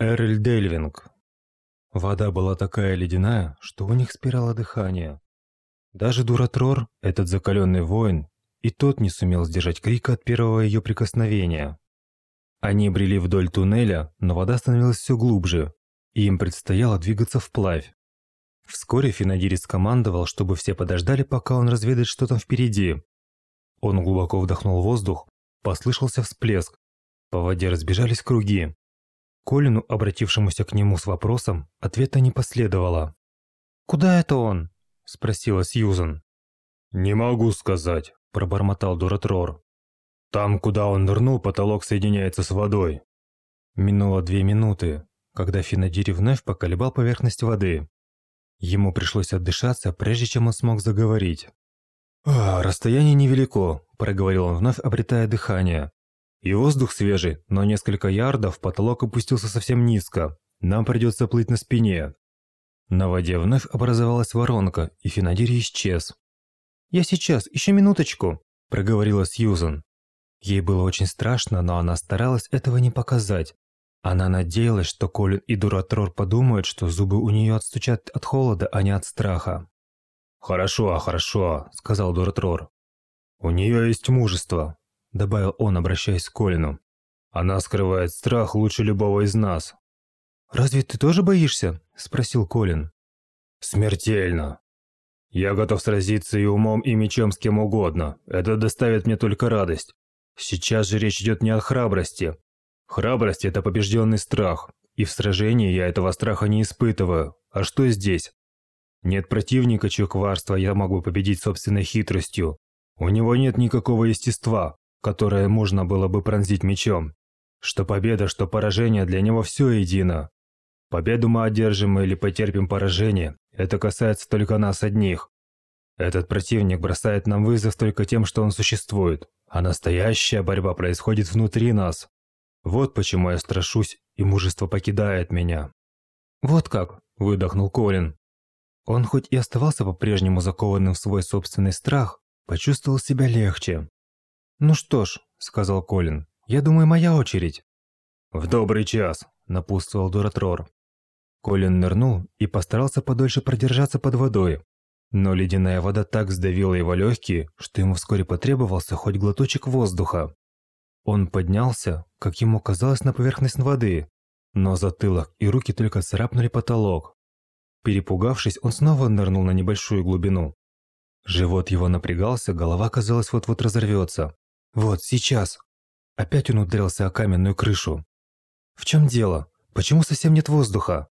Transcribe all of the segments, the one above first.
Эрль Дельвинг. Вода была такая ледяная, что у них спирало дыхание. Даже Дуратрор, этот закаленный воин, и тот не сумел сдержать крика от первого ее прикосновения. Они брели вдоль туннеля, но вода становилась все глубже, и им предстояло двигаться вплавь. Вскоре Финадирис скомандовал, чтобы все подождали, пока он разведает, что там впереди. Он глубоко вдохнул воздух, послышался всплеск. По воде разбежались круги. Колину, обратившемуся к нему с вопросом, ответа не последовало. «Куда это он?» – спросила Сьюзан. «Не могу сказать», – пробормотал Дуратрор. «Там, куда он нырнул, потолок соединяется с водой». Минуло две минуты, когда Финадири вновь поколебал поверхность воды. Ему пришлось отдышаться, прежде чем он смог заговорить. «А, расстояние невелико», – проговорил он, вновь обретая дыхание. И воздух свежий, но несколько ярдов потолок опустился совсем низко. Нам придется плыть на спине. На воде вновь образовалась воронка, и Финадири исчез. «Я сейчас, еще минуточку», – проговорила Сьюзан. Ей было очень страшно, но она старалась этого не показать. Она надеялась, что Колин и Дуратрор подумают, что зубы у нее отстучат от холода, а не от страха. «Хорошо, хорошо», – сказал Дуратрор. «У нее есть мужество добавил он, обращаясь к Колину. Она скрывает страх лучше любого из нас. Разве ты тоже боишься? спросил Колин. Смертельно. Я готов сразиться и умом, и мечом с кем угодно. Это доставит мне только радость. Сейчас же речь идет не о храбрости. Храбрость – это побежденный страх, и в сражении я этого страха не испытываю. А что здесь? Нет противника, чье коварство я могу победить собственной хитростью. У него нет никакого естества, которое можно было бы пронзить мечом. Что победа, что поражение для него все едино. Победу мы одержим или потерпим поражение, это касается только нас одних. Этот противник бросает нам вызов только тем, что он существует, а настоящая борьба происходит внутри нас. Вот почему я страшусь, и мужество покидает меня. Вот как, выдохнул Колин. Он хоть и оставался по-прежнему закованным в свой собственный страх, почувствовал себя легче. «Ну что ж», – сказал Колин, – «я думаю, моя очередь». «В добрый час», – напутствовал Дуратрор. Колин нырнул и постарался подольше продержаться под водой. Но ледяная вода так сдавила его легкие, что ему вскоре потребовался хоть глоточек воздуха. Он поднялся, как ему казалось, на поверхность воды, но затылок и руки только царапнули потолок. Перепугавшись, он снова нырнул на небольшую глубину. Живот его напрягался, голова, казалось, вот-вот разорвется. Вот, сейчас. Опять он ударился о каменную крышу. В чем дело? Почему совсем нет воздуха?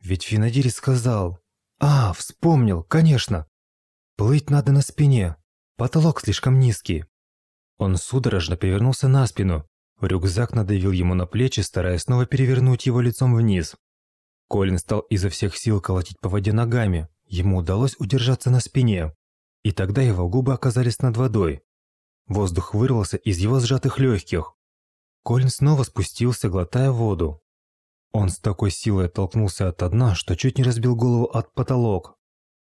Ведь Финадири сказал... А, вспомнил, конечно. Плыть надо на спине. Потолок слишком низкий. Он судорожно перевернулся на спину. Рюкзак надавил ему на плечи, стараясь снова перевернуть его лицом вниз. Колин стал изо всех сил колотить по воде ногами. Ему удалось удержаться на спине. И тогда его губы оказались над водой. Воздух вырвался из его сжатых легких. Колин снова спустился, глотая воду. Он с такой силой оттолкнулся от дна, что чуть не разбил голову от потолок.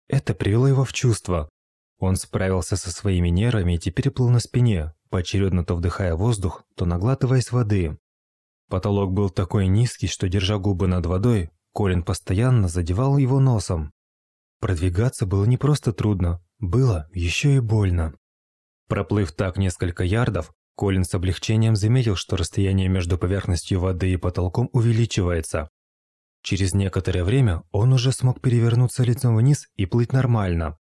Это привело его в чувство. Он справился со своими нервами и теперь плыл на спине, поочередно то вдыхая воздух, то наглатываясь воды. Потолок был такой низкий, что, держа губы над водой, Колин постоянно задевал его носом. Продвигаться было не просто трудно, было еще и больно. Проплыв так несколько ярдов, Колин с облегчением заметил, что расстояние между поверхностью воды и потолком увеличивается. Через некоторое время он уже смог перевернуться лицом вниз и плыть нормально.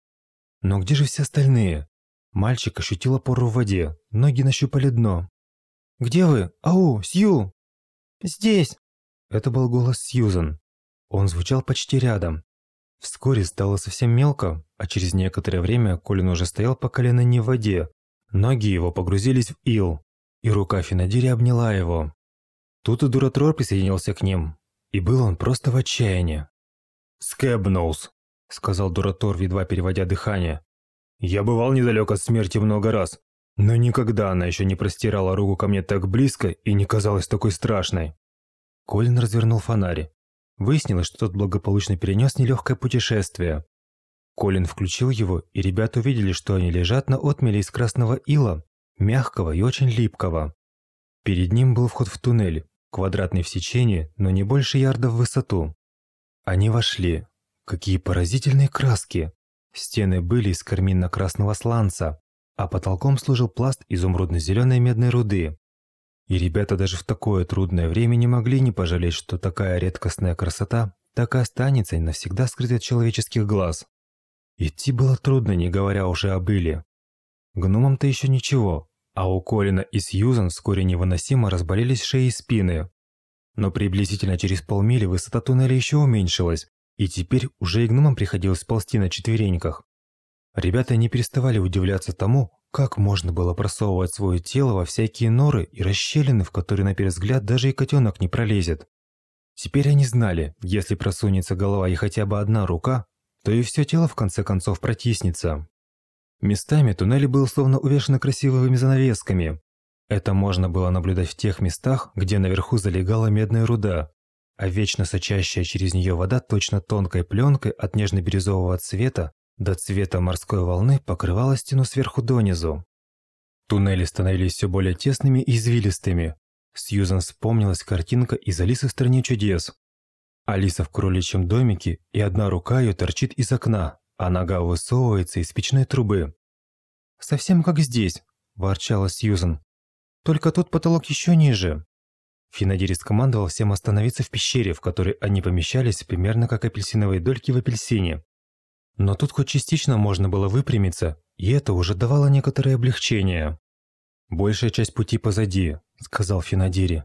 Но где же все остальные? Мальчик ощутил опору в воде, ноги нащупали дно. «Где вы? Ау, Сью!» «Здесь!» Это был голос Сьюзан. Он звучал почти рядом. Вскоре стало совсем мелко, а через некоторое время Колин уже стоял по колено не в воде, Ноги его погрузились в ил, и рука Финадири обняла его. Тут и Дуратрор присоединился к ним, и был он просто в отчаянии. «Скэбноус», — сказал Дуратор, едва переводя дыхание. «Я бывал недалек от смерти много раз, но никогда она еще не простирала руку ко мне так близко и не казалась такой страшной». Колин развернул фонарь. Выяснилось, что тот благополучно перенес нелегкое путешествие. Колин включил его, и ребята увидели, что они лежат на отмеле из красного ила, мягкого и очень липкого. Перед ним был вход в туннель. квадратный в сечении, но не больше ярда в высоту. Они вошли. Какие поразительные краски! Стены были из карминно-красного сланца, а потолком служил пласт изумрудно-зеленой медной руды. И ребята даже в такое трудное время не могли не пожалеть, что такая редкостная красота так и останется навсегда скрытой от человеческих глаз. Идти было трудно, не говоря уже об Иле. Гномам-то еще ничего, а у Колина и Сьюзан вскоре невыносимо разболелись шеи и спины. Но приблизительно через полмили высота туннеля еще уменьшилась, и теперь уже и гномам приходилось ползти на четвереньках. Ребята не переставали удивляться тому, как можно было просовывать свое тело во всякие норы и расщелины, в которые на первый взгляд даже и котенок не пролезет. Теперь они знали, если просунется голова и хотя бы одна рука, то и все тело в конце концов протиснется. Местами туннели был словно увешаны красивыми занавесками. Это можно было наблюдать в тех местах, где наверху залегала медная руда, а вечно сочащая через нее вода точно тонкой пленкой от нежно-бирюзового цвета до цвета морской волны покрывала стену сверху донизу. Туннели становились все более тесными и извилистыми. Сьюзан вспомнилась картинка из «Алисы в стране чудес». Алиса в кроличьем домике, и одна рука ее торчит из окна, а нога высовывается из печной трубы. «Совсем как здесь», – ворчала Сьюзан. «Только тут потолок еще ниже». Финадирис командовал всем остановиться в пещере, в которой они помещались примерно как апельсиновые дольки в апельсине. Но тут хоть частично можно было выпрямиться, и это уже давало некоторое облегчение. «Большая часть пути позади», – сказал Финадири.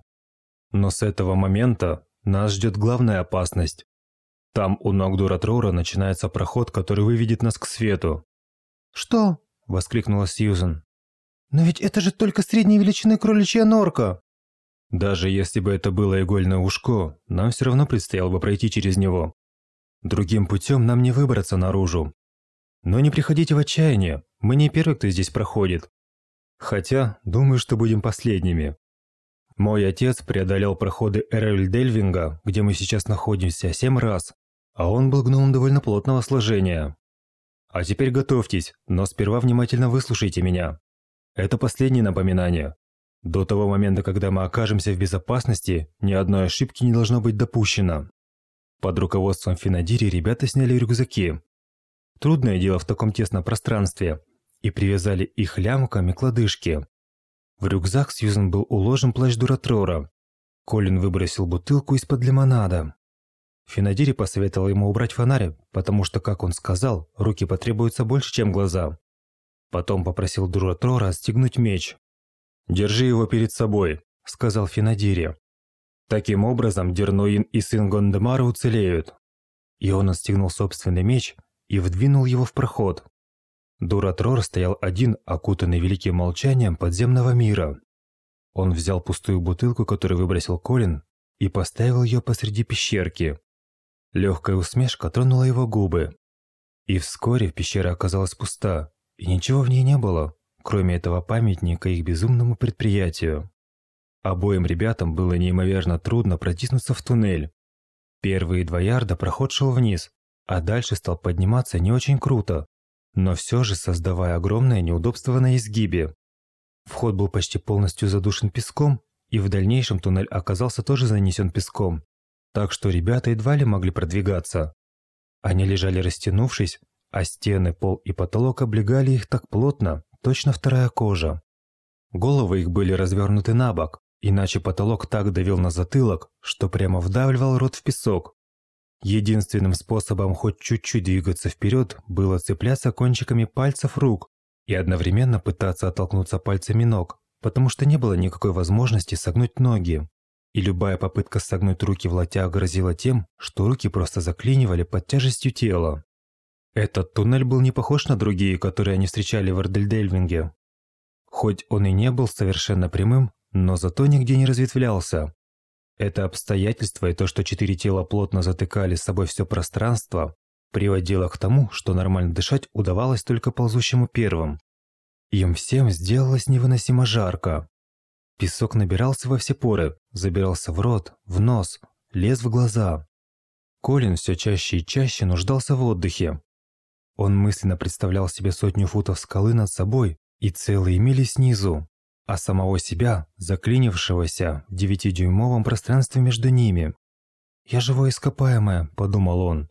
«Но с этого момента нас ждет главная опасность. Там у ног Дуратрора начинается проход, который выведет нас к свету». «Что?» – воскликнула Сьюзен. «Но ведь это же только средней величины кроличья норка!» Даже если бы это было игольное ушко, нам все равно предстояло бы пройти через него. Другим путем нам не выбраться наружу. Но не приходите в отчаяние, мы не первый, кто здесь проходит. Хотя, думаю, что будем последними. Мой отец преодолел проходы Эрель-Дельвинга, где мы сейчас находимся, семь раз, а он был гномом довольно плотного сложения. А теперь готовьтесь, но сперва внимательно выслушайте меня. Это последнее напоминание. До того момента, когда мы окажемся в безопасности, ни одной ошибки не должно быть допущено. Под руководством Финадири ребята сняли рюкзаки. Трудное дело в таком тесном пространстве. И привязали их лямками к лодыжке. В рюкзак Сьюзен был уложен плащ Дуратрора. Колин выбросил бутылку из-под лимонада. Финадири посоветовал ему убрать фонарь, потому что, как он сказал, руки потребуются больше, чем глаза. Потом попросил Дуратрора отстегнуть меч, «Держи его перед собой», – сказал Финадири. Таким образом, Дерноин и сын Гондемара уцелеют. И он отстегнул собственный меч и вдвинул его в проход. Дуратрор стоял один, окутанный великим молчанием подземного мира. Он взял пустую бутылку, которую выбросил Колин, и поставил ее посреди пещерки. Легкая усмешка тронула его губы. И вскоре пещера оказалась пуста, и ничего в ней не было кроме этого памятника их безумному предприятию. Обоим ребятам было неимоверно трудно протиснуться в туннель. Первые два ярда проход шел вниз, а дальше стал подниматься не очень круто, но все же создавая огромное неудобство на изгибе. Вход был почти полностью задушен песком, и в дальнейшем туннель оказался тоже занесен песком, так что ребята едва ли могли продвигаться. Они лежали растянувшись, а стены, пол и потолок облегали их так плотно, точно вторая кожа. Головы их были развернуты на бок, иначе потолок так давил на затылок, что прямо вдавливал рот в песок. Единственным способом хоть чуть-чуть двигаться вперед было цепляться кончиками пальцев рук и одновременно пытаться оттолкнуться пальцами ног, потому что не было никакой возможности согнуть ноги. И любая попытка согнуть руки в локтях грозила тем, что руки просто заклинивали под тяжестью тела. Этот туннель был не похож на другие, которые они встречали в Эрдельдельвинге. Хоть он и не был совершенно прямым, но зато нигде не разветвлялся. Это обстоятельство и то, что четыре тела плотно затыкали с собой все пространство, приводило к тому, что нормально дышать удавалось только ползущему первым. Им всем сделалось невыносимо жарко. Песок набирался во все поры, забирался в рот, в нос, лез в глаза. Колин все чаще и чаще нуждался в отдыхе. Он мысленно представлял себе сотню футов скалы над собой и целые мили снизу. А самого себя, заклинившегося в девятидюймовом пространстве между ними. «Я живое ископаемое», – подумал он.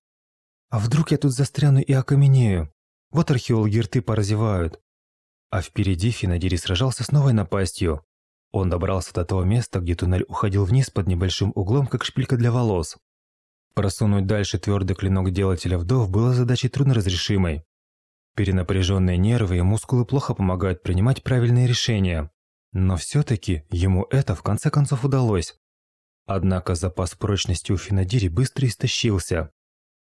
«А вдруг я тут застряну и окаменею? Вот археологи рты поразевают». А впереди Финадири сражался с новой напастью. Он добрался до того места, где туннель уходил вниз под небольшим углом, как шпилька для волос. Просунуть дальше твердый клинок делателя вдов было задачей трудноразрешимой. Перенапряженные нервы и мускулы плохо помогают принимать правильные решения. Но все-таки ему это в конце концов удалось. Однако запас прочности у Финадири быстро истощился.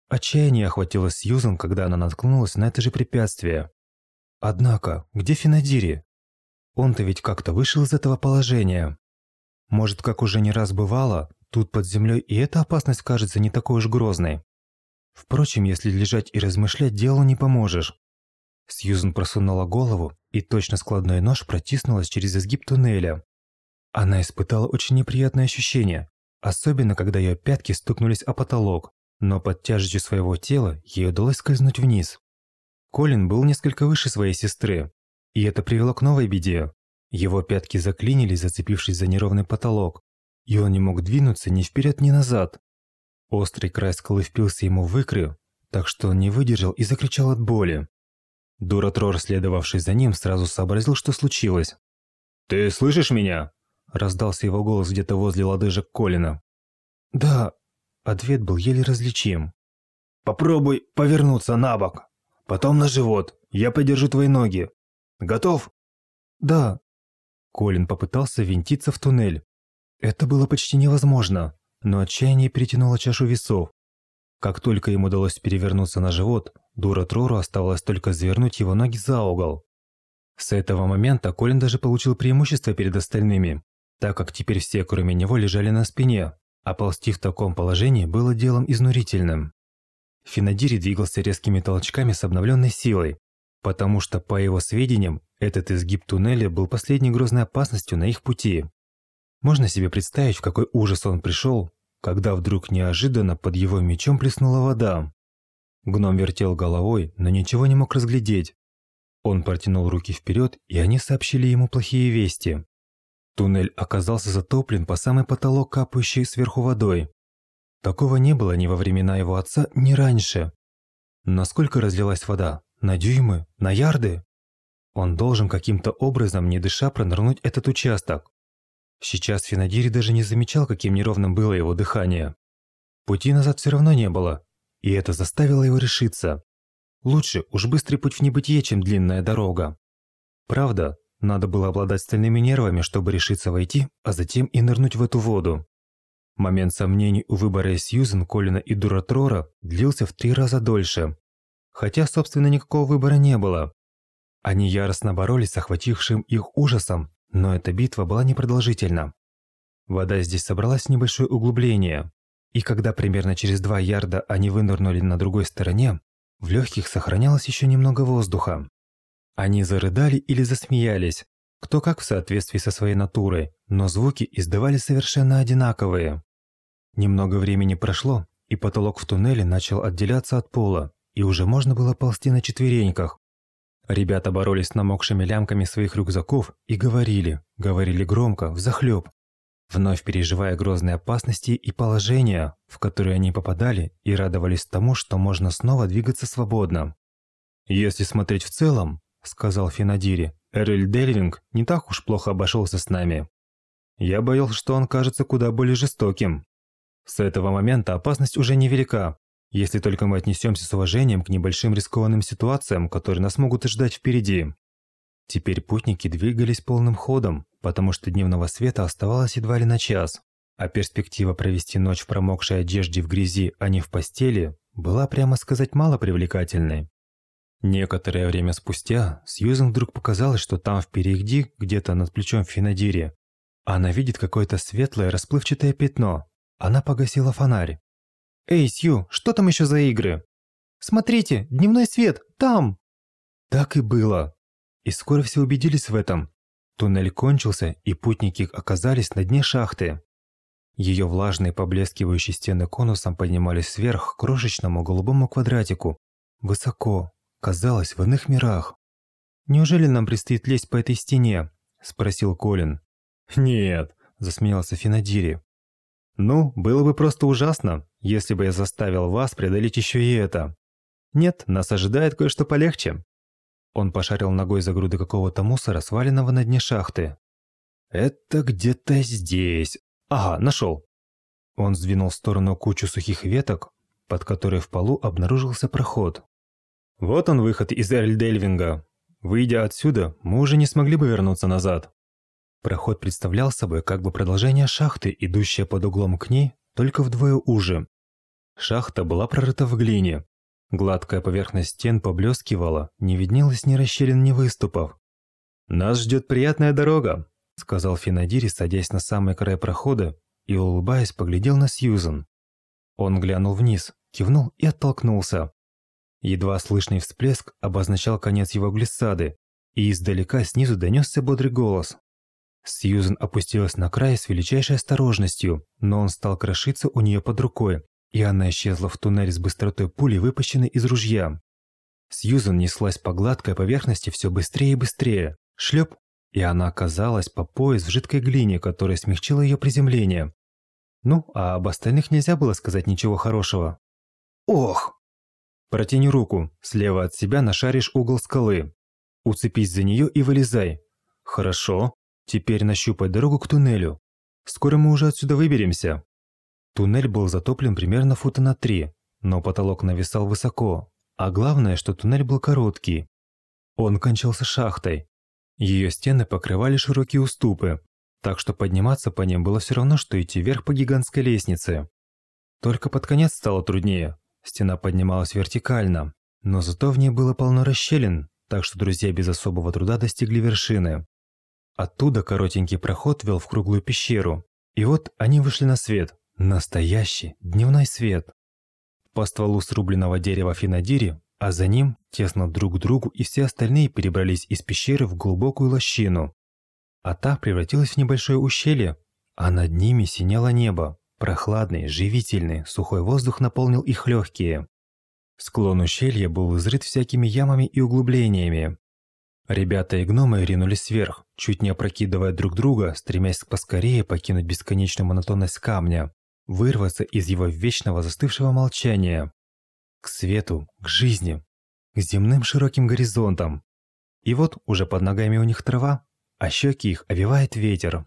Отчаяние охватило Сьюзан, когда она наткнулась на это же препятствие. Однако, где Финадири? Он-то ведь как-то вышел из этого положения. Может, как уже не раз бывало, тут под землей и эта опасность кажется не такой уж грозной. Впрочем, если лежать и размышлять, делу не поможешь. Сьюзен просунула голову, и точно складной нож протиснулась через изгиб туннеля. Она испытала очень неприятное ощущение, особенно когда ее пятки стукнулись о потолок, но под тяжестью своего тела ей удалось скользнуть вниз. Колин был несколько выше своей сестры, и это привело к новой беде. Его пятки заклинились, зацепившись за неровный потолок, и он не мог двинуться ни вперед, ни назад. Острый край скалы впился ему в икры, так что он не выдержал и закричал от боли. Дуратрор, следовавший за ним, сразу сообразил, что случилось. «Ты слышишь меня?» – раздался его голос где-то возле лодыжек Колина. «Да», – ответ был еле различим. «Попробуй повернуться на бок, потом на живот, я подержу твои ноги. Готов?» «Да». Колин попытался винтиться в туннель. Это было почти невозможно, но отчаяние перетянуло чашу весов. Как только ему удалось перевернуться на живот, Дура Трору оставалось только завернуть его ноги за угол. С этого момента Колин даже получил преимущество перед остальными, так как теперь все, кроме него, лежали на спине, а ползти в таком положении было делом изнурительным. Финадири двигался резкими толчками с обновленной силой, потому что, по его сведениям, этот изгиб туннеля был последней грозной опасностью на их пути. Можно себе представить, в какой ужас он пришел, когда вдруг неожиданно под его мечом плеснула вода. Гном вертел головой, но ничего не мог разглядеть. Он протянул руки вперед, и они сообщили ему плохие вести. Туннель оказался затоплен по самый потолок, капающей сверху водой. Такого не было ни во времена его отца, ни раньше. Насколько разлилась вода? На дюймы? На ярды? Он должен каким-то образом, не дыша, пронырнуть этот участок. Сейчас Финадири даже не замечал, каким неровным было его дыхание. Пути назад все равно не было, и это заставило его решиться. Лучше уж быстрый путь в небытие, чем длинная дорога. Правда, надо было обладать стальными нервами, чтобы решиться войти, а затем и нырнуть в эту воду. Момент сомнений у выбора Сьюзен, Колина и Дуратрора длился в три раза дольше. Хотя, собственно, никакого выбора не было. Они яростно боролись с охватившим их ужасом, но эта битва была непродолжительна. Вода здесь собралась в небольшое углубление, и когда примерно через два ярда они вынырнули на другой стороне, в легких сохранялось еще немного воздуха. Они зарыдали или засмеялись, кто как в соответствии со своей натурой, но звуки издавали совершенно одинаковые. Немного времени прошло, и потолок в туннеле начал отделяться от пола, и уже можно было ползти на четвереньках. Ребята боролись с намокшими лямками своих рюкзаков и говорили, говорили громко, взахлеб, вновь переживая грозные опасности и положения, в которые они попадали, и радовались тому, что можно снова двигаться свободно. «Если смотреть в целом», – сказал Финадири, – «Эрель Дельвинг не так уж плохо обошелся с нами. Я боялся, что он кажется куда более жестоким. С этого момента опасность уже невелика, если только мы отнесемся с уважением к небольшим рискованным ситуациям, которые нас могут ждать впереди. Теперь путники двигались полным ходом, потому что дневного света оставалось едва ли на час, а перспектива провести ночь в промокшей одежде в грязи, а не в постели, была, прямо сказать, мало привлекательной. Некоторое время спустя Сьюзен вдруг показалось, что там впереди, где-то над плечом Финадири, она видит какое-то светлое расплывчатое пятно. Она погасила фонарь. «Эй, Сью, что там еще за игры?» «Смотрите, дневной свет, там!» Так и было. И скоро все убедились в этом. Туннель кончился, и путники оказались на дне шахты. Ее влажные поблескивающие стены конусом поднимались вверх к крошечному голубому квадратику. Высоко, казалось, в иных мирах. «Неужели нам предстоит лезть по этой стене?» – спросил Колин. «Нет», – засмеялся Финадири. «Ну, было бы просто ужасно, если бы я заставил вас преодолеть еще и это. Нет, нас ожидает кое-что полегче». Он пошарил ногой за груды какого-то мусора, сваленного на дне шахты. «Это где-то здесь. Ага, нашел». Он сдвинул в сторону кучу сухих веток, под которой в полу обнаружился проход. «Вот он выход из Эльдельвинга. Выйдя отсюда, мы уже не смогли бы вернуться назад». Проход представлял собой как бы продолжение шахты, идущее под углом к ней, только вдвое уже. Шахта была прорыта в глине. Гладкая поверхность стен поблескивала, не виднелось ни расщелин, ни выступов. «Нас ждет приятная дорога», – сказал Финадири, садясь на самый край прохода и, улыбаясь, поглядел на Сьюзен. Он глянул вниз, кивнул и оттолкнулся. Едва слышный всплеск обозначал конец его глиссады, и издалека снизу донесся бодрый голос. Сьюзен опустилась на край с величайшей осторожностью, но он стал крошиться у нее под рукой, и она исчезла в туннель с быстротой пули, выпущенной из ружья. Сьюзен неслась по гладкой поверхности все быстрее и быстрее. Шлеп, и она оказалась по пояс в жидкой глине, которая смягчила ее приземление. Ну, а об остальных нельзя было сказать ничего хорошего. Ох! Протяни руку, слева от себя нашаришь угол скалы. Уцепись за нее и вылезай. Хорошо. Теперь нащупай дорогу к туннелю. Скоро мы уже отсюда выберемся. Туннель был затоплен примерно фута на три, но потолок нависал высоко. А главное, что туннель был короткий. Он кончался шахтой. Ее стены покрывали широкие уступы, так что подниматься по ним было все равно, что идти вверх по гигантской лестнице. Только под конец стало труднее. Стена поднималась вертикально, но зато в ней было полно расщелин, так что друзья без особого труда достигли вершины. Оттуда коротенький проход вел в круглую пещеру. И вот они вышли на свет. Настоящий дневной свет. По стволу срубленного дерева Финадири, а за ним, тесно друг к другу, и все остальные перебрались из пещеры в глубокую лощину, а та превратилась в небольшое ущелье, а над ними синело небо. Прохладный, живительный, сухой воздух наполнил их легкие. Склон ущелья был изрыт всякими ямами и углублениями. Ребята и гномы ринулись вверх, чуть не опрокидывая друг друга, стремясь поскорее покинуть бесконечную монотонность камня, вырваться из его вечного застывшего молчания. К свету, к жизни, к земным широким горизонтам. И вот уже под ногами у них трава, а щеки их овивает ветер.